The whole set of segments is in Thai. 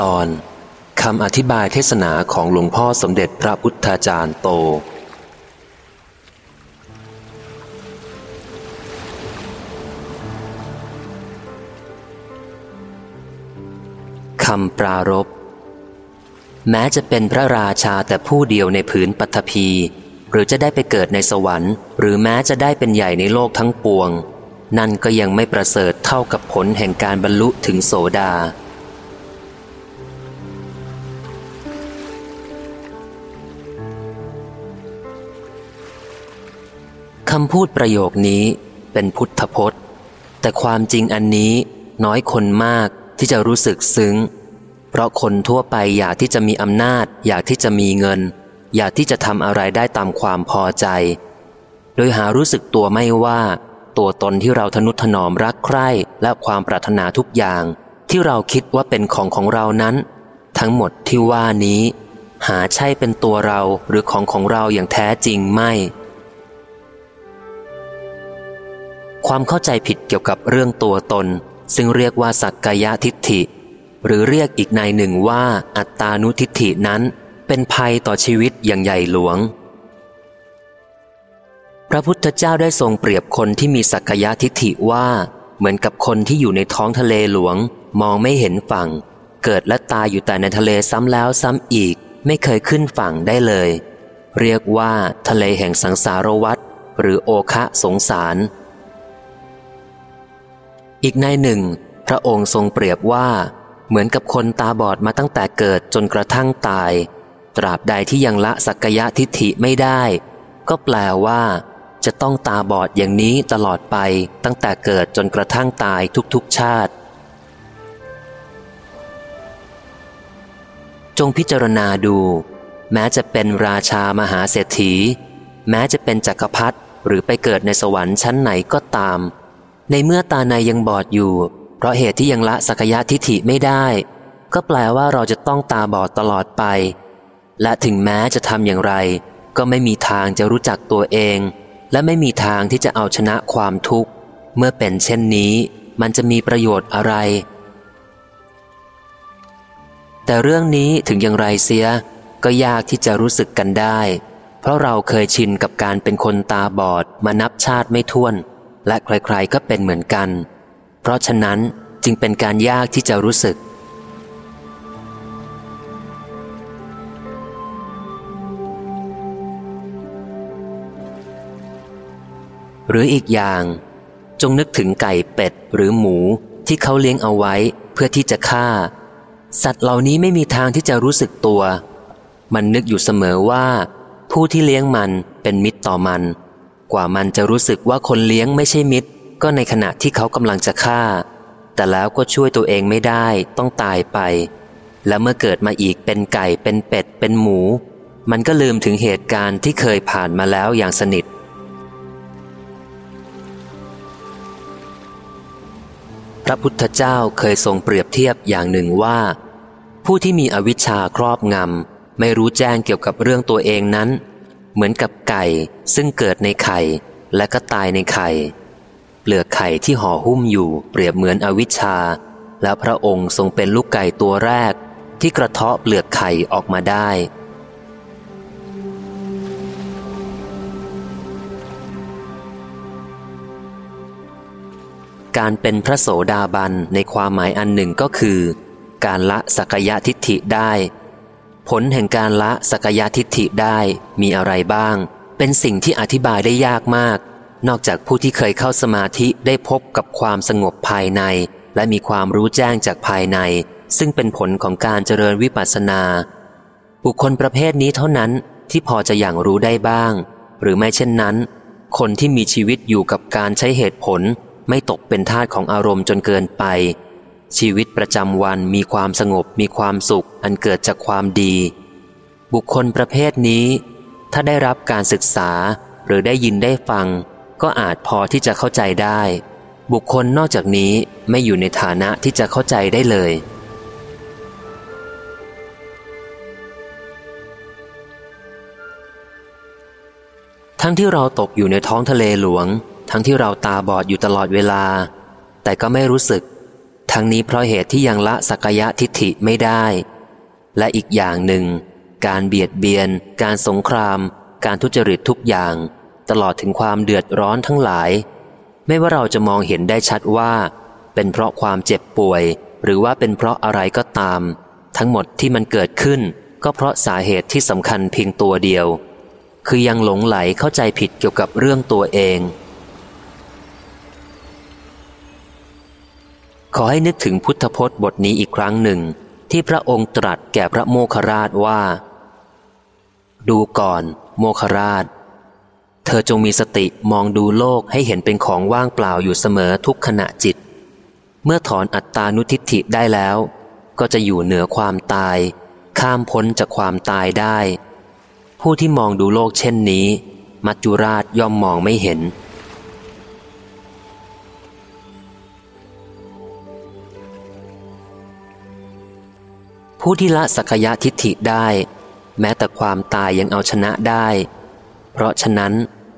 ตอนคำอธิบายเทศนาของหลวงพ่อสมเด็จพระพุทธาจารย์โต คำปรารบแม้จะเป็นพระราชาแต่ผู้เดียวในผืนปัทภี หรือจะได้ไปเกิดในสวรรค์ หรือแม้จะได้เป็นใหญ่ในโลกทั้งปวง นั่นก็ยังไม่ประเสริฐเท่ากับผลแห่งการบรรลุถึงโสดาำพูดประโยคนี้เป็นพุทธพจน์ แต่ความจริงอันนี้น้อยคนมากที่จะรู้สึกซึ้ง เพราะคนทั่วไปอยากที่จะมีอำนาจ อยากที่จะมีเงิน อยากที่จะทำอะไรได้ตามความพอใจ โดยหารู้สึกตัวไม่ว่า ตัวตนที่เราทนุถนอมรักใคร่และความปรารถนาทุกอย่าง ที่เราคิดว่าเป็นของของเรานั้น ทั้งหมดที่ว่านี้ หาใช่เป็นตัวเราหรือของของเราอย่างแท้จริงไม่ ความเข้าใจผิดเกี่ยวกับเรื่องตัวตน ซึ่งเรียกว่าสักกายทิฏฐิ หรือเรียกอีกในหนึ่งว่าอัตตานุทิฏฐินั้น เป็นภัยต่อชีวิตอย่างใหญ่หลวง พระพุทธเจ้าได้ทรงเปรียบคนที่มีสักกายทิฏฐิว่าเหมือนกับคนที่อยู่ในท้องทะเลหลวง มองไม่เห็นฝั่ง เกิดและตายอยู่แต่ในทะเลซ้ำแล้วซ้ำอีก ไม่เคยขึ้นฝั่งได้เลย เรียกว่าทะเลแห่งสังสารวัฏหรือโอคะสงสาร อีกในหนึ่ง พระองค์ทรงเปรียบว่า เหมือนกับคนตาบอดมาตั้งแต่เกิดจนกระทั่งตาย ตราบใดที่ยังละสักยะทิฏฐิไม่ได้ ก็แปลว่า จะต้องตาบอดอย่างนี้ตลอดไปตั้งแต่เกิดจนกระทั่งตายทุกๆชาติ จงพิจารณาดู แม้จะเป็นราชามหาเศรษฐี แม้จะเป็นจักรพรรดิหรือไปเกิดในสวรรค์ชั้นไหนก็ตาม ในเมื่อตาในยังบอดอยู่ เพราะเหตุที่ยังละสักยะทิฏฐิไม่ได้ ก็แปลว่าเราจะต้องตาบอดตลอดไป และถึงแม้จะทำอย่างไร ก็ไม่มีทางจะรู้จักตัวเอง และไม่มีทางที่จะเอาชนะความทุกข์ เมื่อเป็นเช่นนี้ มันจะมีประโยชน์อะไร แต่เรื่องนี้ถึงอย่างไรเสีย ก็ยากที่จะรู้สึกกันได้ เพราะเราเคยชินกับการเป็นคนตาบอดมานับชาติไม่ท้วน และใครๆก็เป็นเหมือนกัน เพราะฉะนั้นจึงเป็นการยากที่จะรู้สึก หรืออีกอย่าง จงนึกถึงไก่เป็ดหรือหมูที่เขาเลี้ยงเอาไว้เพื่อที่จะฆ่า สัตว์เหล่านี้ไม่มีทางที่จะรู้สึกตัว มันนึกอยู่เสมอว่า ผู้ที่เลี้ยงมันเป็นมิตรต่อมัน กว่ามันจะรู้สึกว่าคนเลี้ยงไม่ใช่มิตร ก็ในขณะที่เขากำลังจะฆ่า แต่แล้วก็ช่วยตัวเองไม่ได้ต้องตายไป และเมื่อเกิดมาอีกเป็นไก่เป็นเป็ด เป็นหมู มันก็ลืมถึงเหตุการณ์ที่เคยผ่านมาแล้วอย่างสนิท พระพุทธเจ้าเคยทรงเปรียบเทียบอย่างหนึ่งว่า ผู้ที่มีอวิชชาครอบงำไม่รู้แจ้งเกี่ยวกับเรื่องตัวเองนั้น เหมือนกับไก่ซึ่งเกิดในไข่และก็ตายในไข่ เปลือกไข่ที่ห่อหุ้มอยู่เปรียบเหมือนอวิชชา แล้วพระองค์ทรงเป็นลูกไก่ตัวแรก ที่กระเทาะเปลือกไข่ออกมาได้ การเป็นพระโสดาบันในความหมายอันหนึ่งก็คือ การละสักยะทิฏฐิได้ ผลแห่งการละสักยทิฏฐิได้มีอะไรบ้าง เป็นสิ่งที่อธิบายได้ยากมาก นอกจากผู้ที่เคยเข้าสมาธิได้พบกับความสงบภายใน และมีความรู้แจ้งจากภายใน ซึ่งเป็นผลของการเจริญวิปัสสนา บุคคลประเภทนี้เท่านั้นที่พอจะอย่างรู้ได้บ้าง หรือไม่เช่นนั้น คนที่มีชีวิตอยู่กับการใช้เหตุผล ไม่ตกเป็นทาสของอารมณ์จนเกินไป ชีวิตประจำวันมีความสงบมีความสุขอันเกิดจากความดี บุคคลประเภทนี้ ถ้าได้รับการศึกษาหรือได้ยินได้ฟัง ก็อาจพอที่จะเข้าใจได้ บุคคลนอกจากนี้ไม่อยู่ในฐานะที่จะเข้าใจได้เลย ทั้งที่เราตกอยู่ในท้องทะเลหลวง ทั้งที่เราตาบอดอยู่ตลอดเวลา แต่ก็ไม่รู้สึก ทั้งนี้เพราะเหตุที่ยังละสักยะทิฏฐิไม่ได้ และอีกอย่างหนึ่ง การเบียดเบียน การสงคราม การทุจริตทุกอย่าง ตลอดถึงความเดือดร้อนทั้งหลาย ไม่ว่าเราจะมองเห็นได้ชัดว่า เป็นเพราะความเจ็บป่วย หรือว่าเป็นเพราะอะไรก็ตาม ทั้งหมดที่มันเกิดขึ้น ก็เพราะสาเหตุที่สำคัญเพียงตัวเดียว คือยังหลงไหลเข้าใจผิดเกี่ยวกับเรื่องตัวเอง ขอให้นึกถึงพุทธพจน์บทนี้อีกครั้งหนึ่ง ที่พระองค์ตรัสแก่พระโมคคราชว่า ดูก่อน โมคคราช เธอจงมีสติมองดูโลกให้เห็นเป็นของว่างเปล่าอยู่เสมอทุกขณะจิต เมื่อถอนอัตตานุทิฏฐิได้แล้ว ก็จะอยู่เหนือความตาย ข้ามพ้นจากความตายได้ ผู้ที่มองดูโลกเช่นนี้ มัจจุราชย่อมมองไม่เห็น ผู้ที่ละสักยะทิฏฐิได้ แม้แต่ความตายยังเอาชนะได้ เพราะฉะนั้น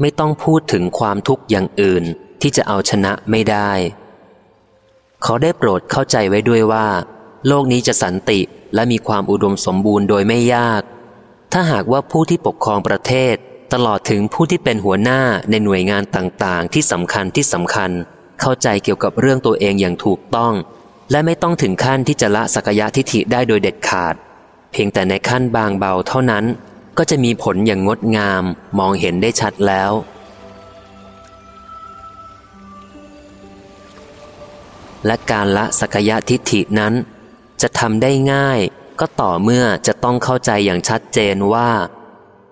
ไม่ต้องพูดถึงความทุกข์อย่างอื่นที่จะเอาชนะไม่ได้ ขอได้โปรดเข้าใจไว้ด้วยว่า โลกนี้จะสันติและมีความอุดมสมบูรณ์โดยไม่ยาก ถ้าหากว่าผู้ที่ปกครองประเทศ ตลอดถึงผู้ที่เป็นหัวหน้าในหน่วยงานต่างๆ ที่สำคัญที่สำคัญ เข้าใจเกี่ยวกับเรื่องตัวเองอย่างถูกต้อง และไม่ต้องถึงขั้นที่จะละสักยะทิฏฐิได้โดยเด็ดขาด เพียงแต่ในขั้นบางเบาเท่านั้น ก็จะมีผลอย่างงดงามมองเห็นได้ชัดแล้ว และการละสักยะทิฏฐินั้น จะทำได้ง่ายก็ต่อเมื่อจะต้องเข้าใจอย่างชัดเจนว่า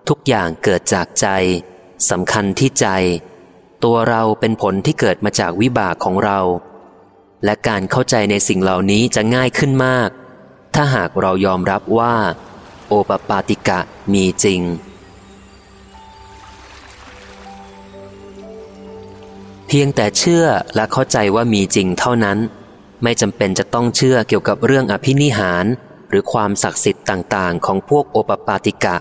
ทุกอย่างเกิดจากใจสำคัญที่ใจ ตัวเราเป็นผลที่เกิดมาจากวิบากของเรา และการเข้าใจในสิ่งเหล่านี้จะง่ายขึ้นมาก ถ้าหากเรายอมรับว่า โอปปาติกะมีจริง เพียงแต่เชื่อและเข้าใจว่ามีจริงเท่านั้น ไม่จำเป็นจะต้องเชื่อเกี่ยวกับเรื่องอภินิหาร หรือความศักดิ์สิทธิ์ต่าง ๆ ของพวกโอปปาติกะ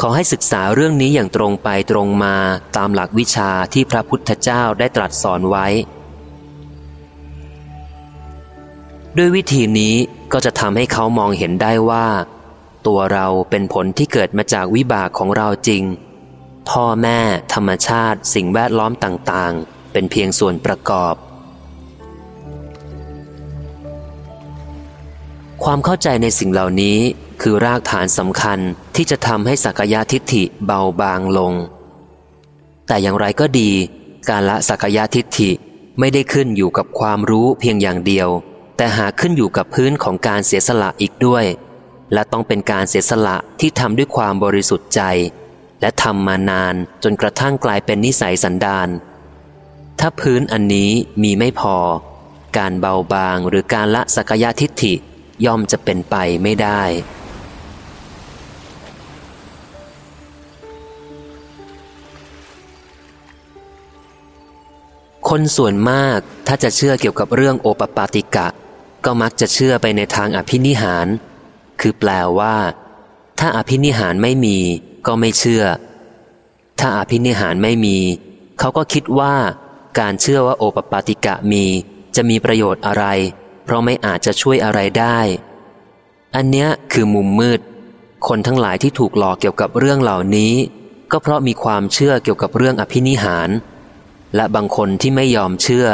ขอให้ศึกษาเรื่องนี้อย่างตรงไปตรงมาตามหลักวิชาที่พระพุทธเจ้าได้ตรัสสอนไว้ ด้วยวิธีนี้ก็จะทำให้เขามองเห็นได้ว่า ตัวเราเป็นผลที่เกิดมาจากวิบากของเราจริง พ่อแม่ธรรมชาติสิ่งแวดล้อมต่างๆ เป็นเพียงส่วนประกอบ ความเข้าใจในสิ่งเหล่านี้คือรากฐานสำคัญที่จะทำให้สักยะทิฏฐิเบาบางลง แต่อย่างไรก็ดี การละสักยะทิฏฐิไม่ได้ขึ้นอยู่กับความรู้เพียงอย่างเดียว แต่หาขึ้นอยู่กับพื้นของการเสียสละอีกด้วย และต้องเป็นการเสียสละที่ทำด้วยความบริสุทธิ์ใจ และทำมานานจนกระทั่งกลายเป็นนิสัยสันดาน ถ้าพื้นอันนี้มีไม่พอ การเบาบางหรือการละสักยะทิฏฐิย่อมจะเป็นไปไม่ได้คนส่วนมากถ้าจะเชื่อเกี่ยวกับเรื่องโอปปาติกะ ก็มักจะเชื่อไปในทางอภินิหาร คือแปลว่า ถ้าอภินิหารไม่มีก็ไม่เชื่อ ถ้าอภินิหารไม่มี เขาก็คิดว่า การเชื่อว่าโอปปาติกะมีจะมีประโยชน์อะไร เพราะไม่อาจจะช่วยอะไรได้ อันเนี้ยคือมุมมืด คนทั้งหลายที่ถูกหลอกเกี่ยวกับเรื่องเหล่านี้ ก็เพราะมีความเชื่อเกี่ยวกับเรื่องอภินิหาร และบางคนที่ไม่ยอมเชื่อ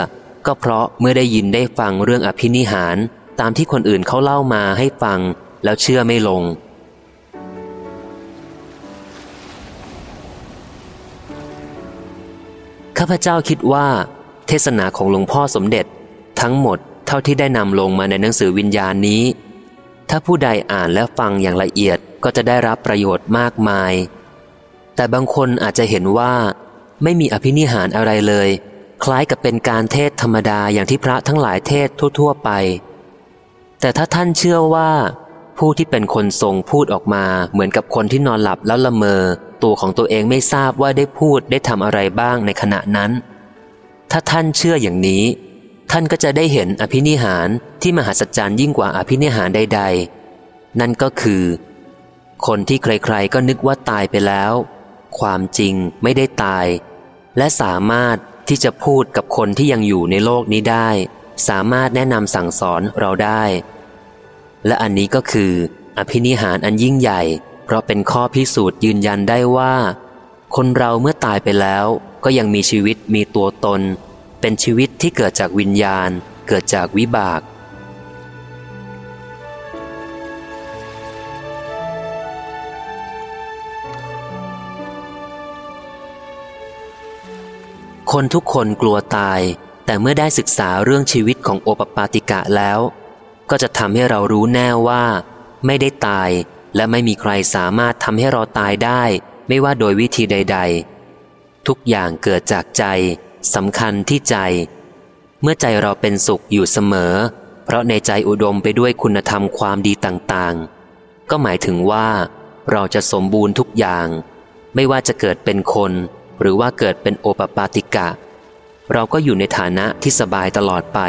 ก็เพราะเมื่อได้ยินได้ฟังเรื่องอภินิหารตามที่คนอื่นเขาเล่ามาให้ฟังแล้วเชื่อไม่ลง ข้าพเจ้าคิดว่า เทศนาของหลวงพ่อสมเด็จ ทั้งหมดเท่าที่ได้นำลงมาในหนังสือวิญญาณนี้ ถ้าผู้ใดอ่านและฟังอย่างละเอียดก็จะได้รับประโยชน์มากมาย แต่บางคนอาจจะเห็นว่า ไม่มีอภินิหารอะไรเลย คล้ายกับเป็นการเทศธรรมดาอย่างที่พระทั้งหลายเทศทั่ว ๆ ไป แต่ถ้าท่านเชื่อว่า ผู้ที่เป็นคนทรงพูดออกมา เหมือนกับคนที่นอนหลับแล้วละเมอ ตัวของตัวเองไม่ทราบว่าได้พูดได้ทำอะไรบ้างในขณะนั้น ถ้าท่านเชื่ออย่างนี้ ท่านก็จะได้เห็นอภินิหารที่มหัศจรรย์ยิ่งกว่าอภินิหารใด ๆ นั่นก็คือ คนที่ใครๆก็นึกว่าตายไปแล้ว ความจริงไม่ได้ตาย และสามารถ ที่จะพูดกับคนที่ยังอยู่ในโลกนี้ได้ สามารถแนะนำสั่งสอนเราได้ และอันนี้ก็คือ อภินิหารอันยิ่งใหญ่ เพราะเป็นข้อพิสูจน์ยืนยันได้ว่า คนเราเมื่อตายไปแล้ว ก็ยังมีชีวิตมีตัวตน เป็นชีวิตที่เกิดจากวิญญาณ เกิดจากวิบาก คนทุกคนกลัวตาย แต่เมื่อได้ศึกษาเรื่องชีวิตของโอปปาติกะแล้ว ก็จะทำให้เรารู้แน่ว่า ไม่ได้ตายและไม่มีใครสามารถทำให้เราตายได้ ไม่ว่าโดยวิธีใด ๆ ทุกอย่างเกิดจากใจสำคัญที่ใจ เมื่อใจเราเป็นสุขอยู่เสมอ เพราะในใจอุดมไปด้วยคุณธรรมความดีต่างๆ ก็หมายถึงว่า เราจะสมบูรณ์ทุกอย่าง ไม่ว่าจะเกิดเป็นคน หรือว่าเกิดเป็นโอปปาติกะ เราก็อยู่ในฐานะที่สบายตลอดไป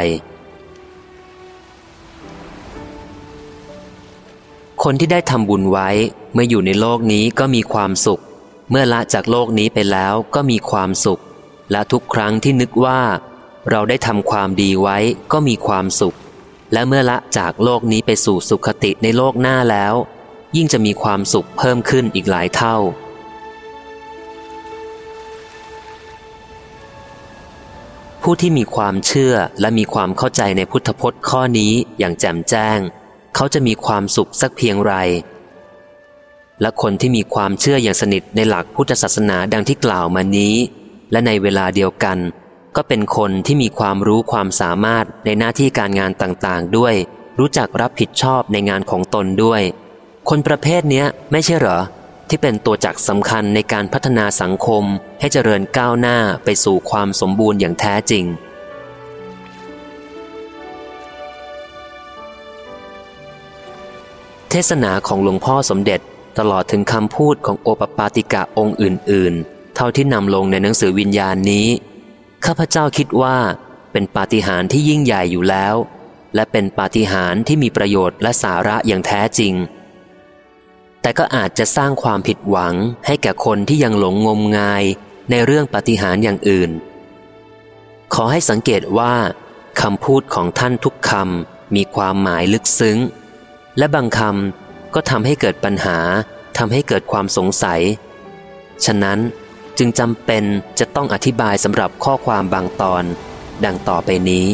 คนที่ได้ทำบุญไว้เมื่ออยู่ในโลกนี้ก็มีความสุข เมื่อละจากโลกนี้ไปแล้วก็มีความสุข และทุกครั้งที่นึกว่า เราได้ทำความดีไว้ก็มีความสุข และเมื่อละจากโลกนี้ไปสู่สุขติในโลกหน้าแล้ว ยิ่งจะมีความสุขเพิ่มขึ้นอีกหลายเท่า ผู้ที่มีความเชื่อและมีความเข้าใจในพุทธพจน์ข้อนี้อย่างแจ่มแจ้ง เขาจะมีความสุขสักเพียงไร และคนที่มีความเชื่ออย่างสนิทในหลักพุทธศาสนาดังที่กล่าวมานี้ และในเวลาเดียวกัน ก็เป็นคนที่มีความรู้ความสามารถในหน้าที่การงานต่างๆ ด้วย รู้จักรับผิดชอบในงานของตนด้วย คนประเภทนี้ไม่ใช่เหรอ ที่เป็นตัวจักสำคัญในการพัฒนาสังคมให้เจริญก้าวหน้าไปสู่ความสมบูรณ์อย่างแท้จริง เทศนาของหลวงพ่อสมเด็จตลอดถึงคำพูดของโอปปาติกะองค์อื่น ๆ เท่าที่นำลงในหนังสือวิญญาณนี้ ข้าพเจ้าคิดว่าเป็นปาฏิหาริย์ที่ยิ่งใหญ่อยู่แล้ว และเป็นปาฏิหาริย์ที่มีประโยชน์และสาระอย่างแท้จริง แต่ก็อาจจะสร้างความผิดหวังให้แก่คนที่ยังหลงงมงายในเรื่องปฏิหารอย่างอื่น ขอให้สังเกตว่าคำพูดของท่านทุกคำมีความหมายลึกซึ้ง และบางคำก็ทำให้เกิดปัญหาทำให้เกิดความสงสัย ฉะนั้นจึงจำเป็นจะต้องอธิบายสำหรับข้อความบางตอน ดังต่อไปนี้